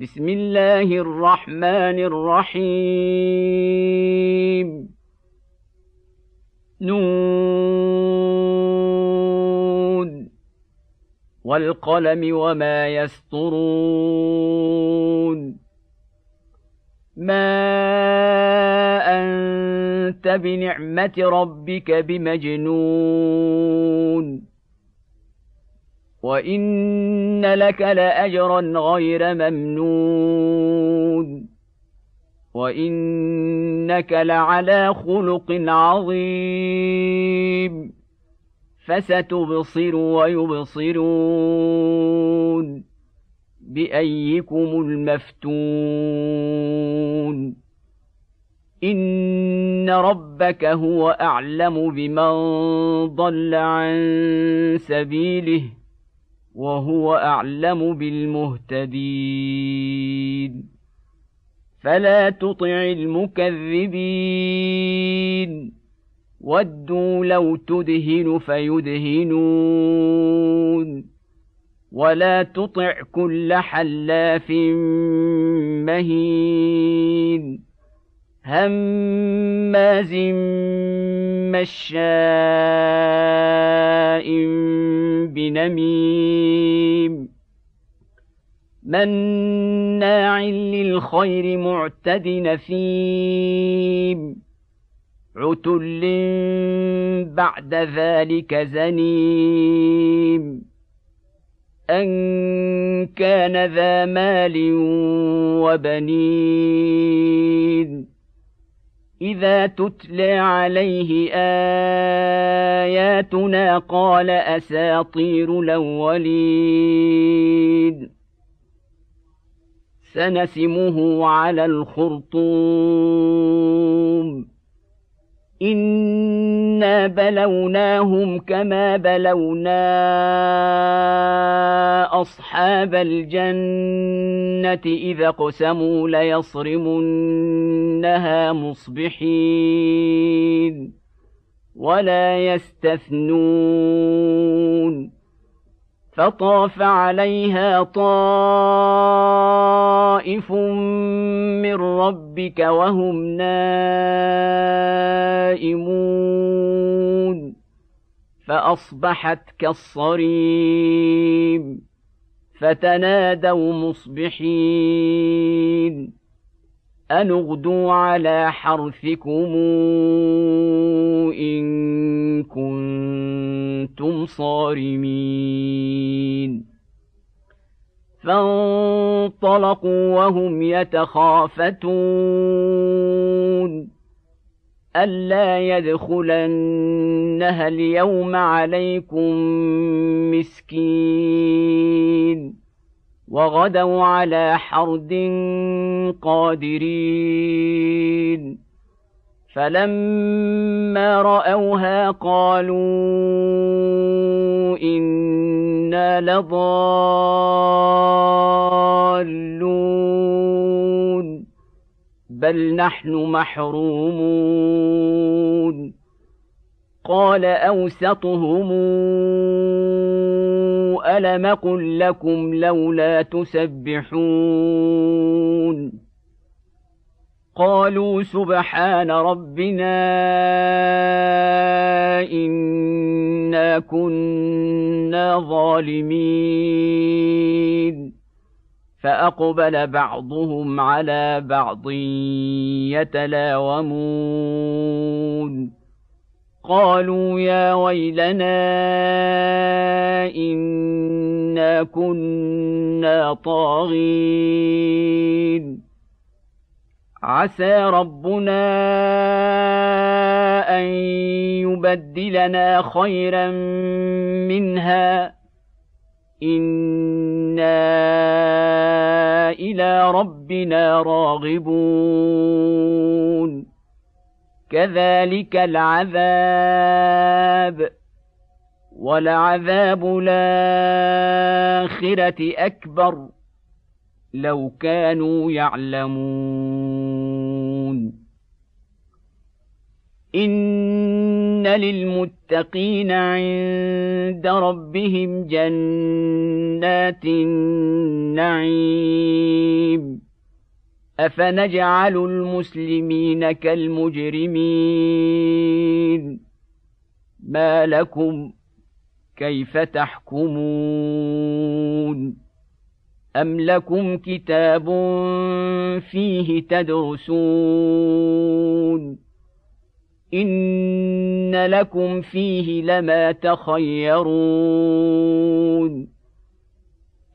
بسم الله الرحمن الرحيم. نون. والقلم وما يسطرون. ما أنت بنعمة ربك بمجنون. وان لك لاجرا غير ممنون وانك لعلى خلق عظيم فستبصر ويبصرون بايكم المفتون ان ربك هو اعلم بمن ضل عن سبيله وهو أعلم بالمهتدين. فلا تطع المكذبين. ودوا لو تدهن فيدهنون. ولا تطع كل حلاف مهين. هماز مشاء بنميم. مناع للخير معتد نثيم عتل بعد ذلك زنيم. أن كان ذا مال وبنين. إذا تتلى عليه آياتنا قال أساطير الأولين. سنسمه على الخرطوم. إنا بلوناهم كما بلونا أصحاب الجنة إذا اقسموا ليصرمنها مصبحين ولا يستثنون فطاف عليها طائف من ربك وهم نائمون فأصبحت كالصريم فتنادوا مصبحين ان اغدوا على حرثكم ان كنتم صارمين فانطلقوا وهم يتخافتون الا يدخلنها اليوم عليكم مسكين وغدوا على حرد قادرين. فلما رأوها قالوا إنا لضالون بل نحن محرومون. قال أوسطهم الم قل لكم لولا تسبحون قالوا سبحان ربنا انا كنا ظالمين فاقبل بعضهم على بعض يتلاومون قالوا يا ويلنا إنا كنا طاغين. عسى ربنا أن يبدلنا خيرا منها. إنا إلى ربنا راغبون. كذلك العذاب ولعذاب الاخره اكبر لو كانوا يعلمون ان للمتقين عند ربهم جنات النعيم افنجعل المسلمين كالمجرمين؟ ما لكم كيف تحكمون؟ ام لكم كتاب فيه تدرسون؟ ان لكم فيه لما تخيرون؟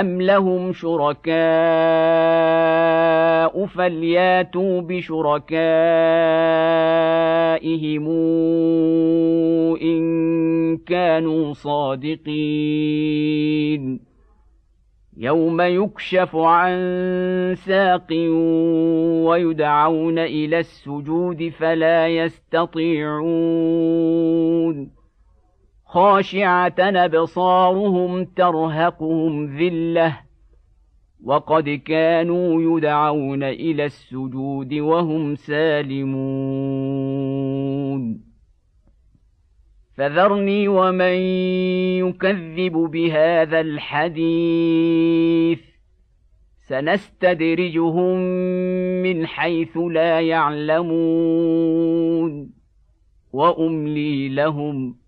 أم لهم شركاء فلياتوا بشركائهم إن كانوا صادقين يوم يكشف عن ساق ويدعون إلى السجود فلا يستطيعون خاشعه ابصارهم ترهقهم ذله وقد كانوا يدعون إلى السجود وهم سالمون فذرني ومن يكذب بهذا الحديث سنستدرجهم من حيث لا يعلمون واملي لهم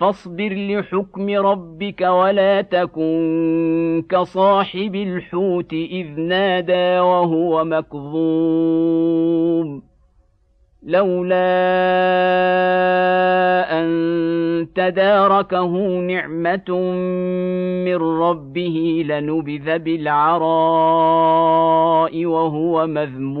فاصبر لحكم ربك ولا تكن كصاحب الحوت إذ نادى وهو مكظوم. لولا أن تداركه نعمة من ربه لنبذ بالعراء وهو مذموم.